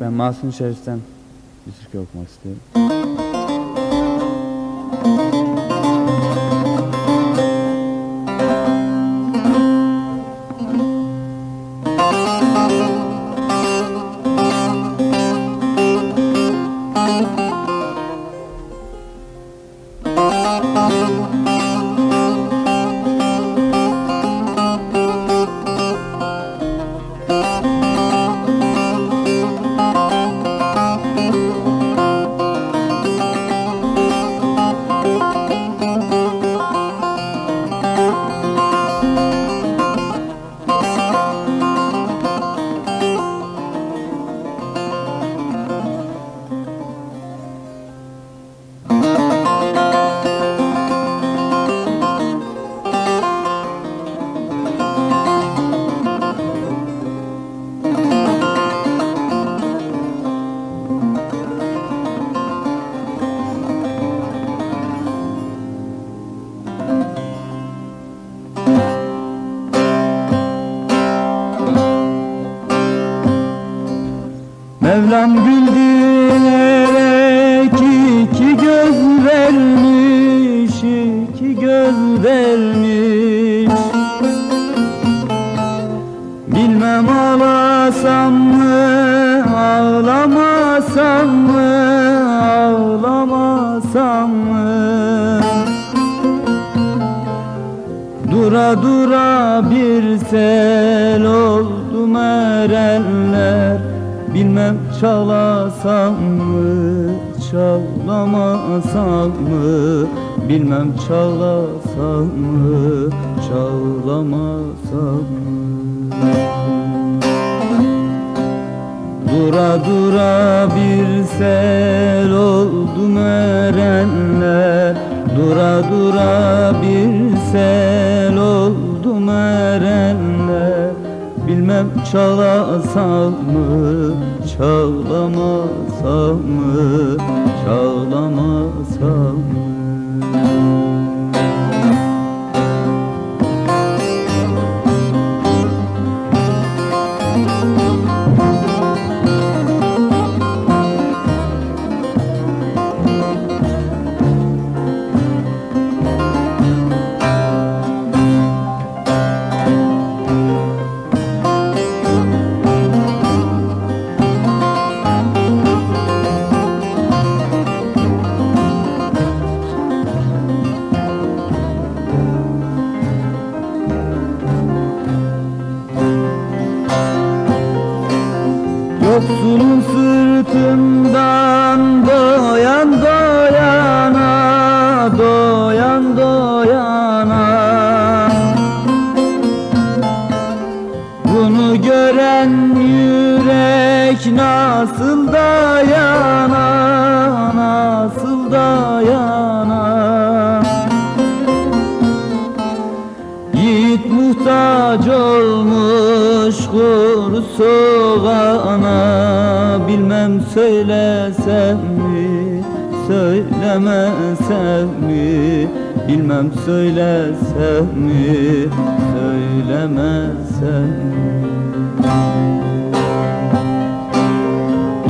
Ben Mahsun Şerif'ten bir türkü okumak istiyorum. Mevlam güldürerek iki göz vermiş, iki göz vermiş. Bilmem ağlasam mı, ağlamasam mı, ağlamasam mı? Dura dura bir sel oldu erenler Bilmem çalasam mı, çalamasam mı? Bilmem çalasam mı, çalamasam mı? Dura dura bir sel Çalasam mı, çalamasam mı, çalamasam mı Yoksulun sırtından doyan doyana Doyan doyana. Bunu gören yürek nasıl dayana Nasıl dayana. Yiğit muhtaç olmuş kuru soğana Bilmem söylesem mi, söylemesem mi Bilmem söylesem mi, söylemesem mi?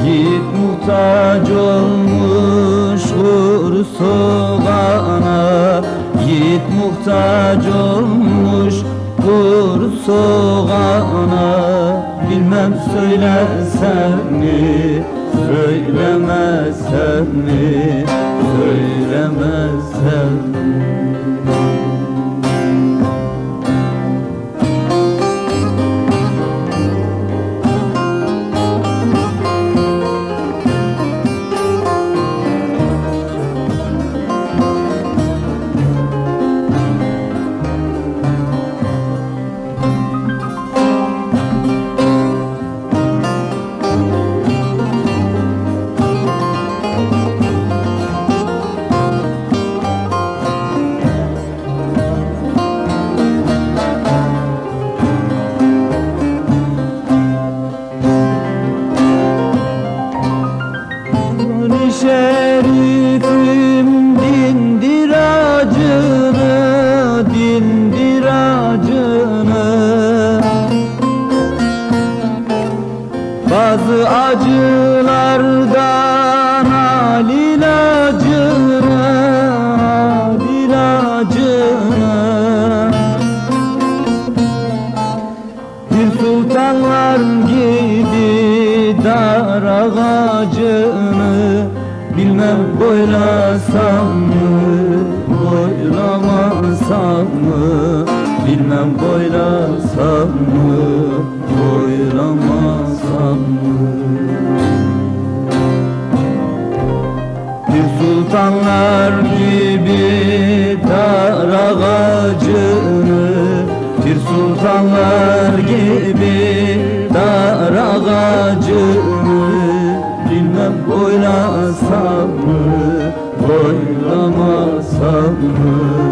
Yiğit muhtaç olmuş kuru soğana Yiğit muhtaç olmuş kuru soğana Bilmem söylesem mi, söylemesem mi Söylemesem mi sultanlar gibi dar ağacını Bilmem boylasam mı, boylamasam mı? Bilmem boylasam mı, boylamasam mı? Bir sultanlar gibi dar ağacını Bir sultanlar gibi dar ağacını Bilmem boylasam mı, boylamasam mı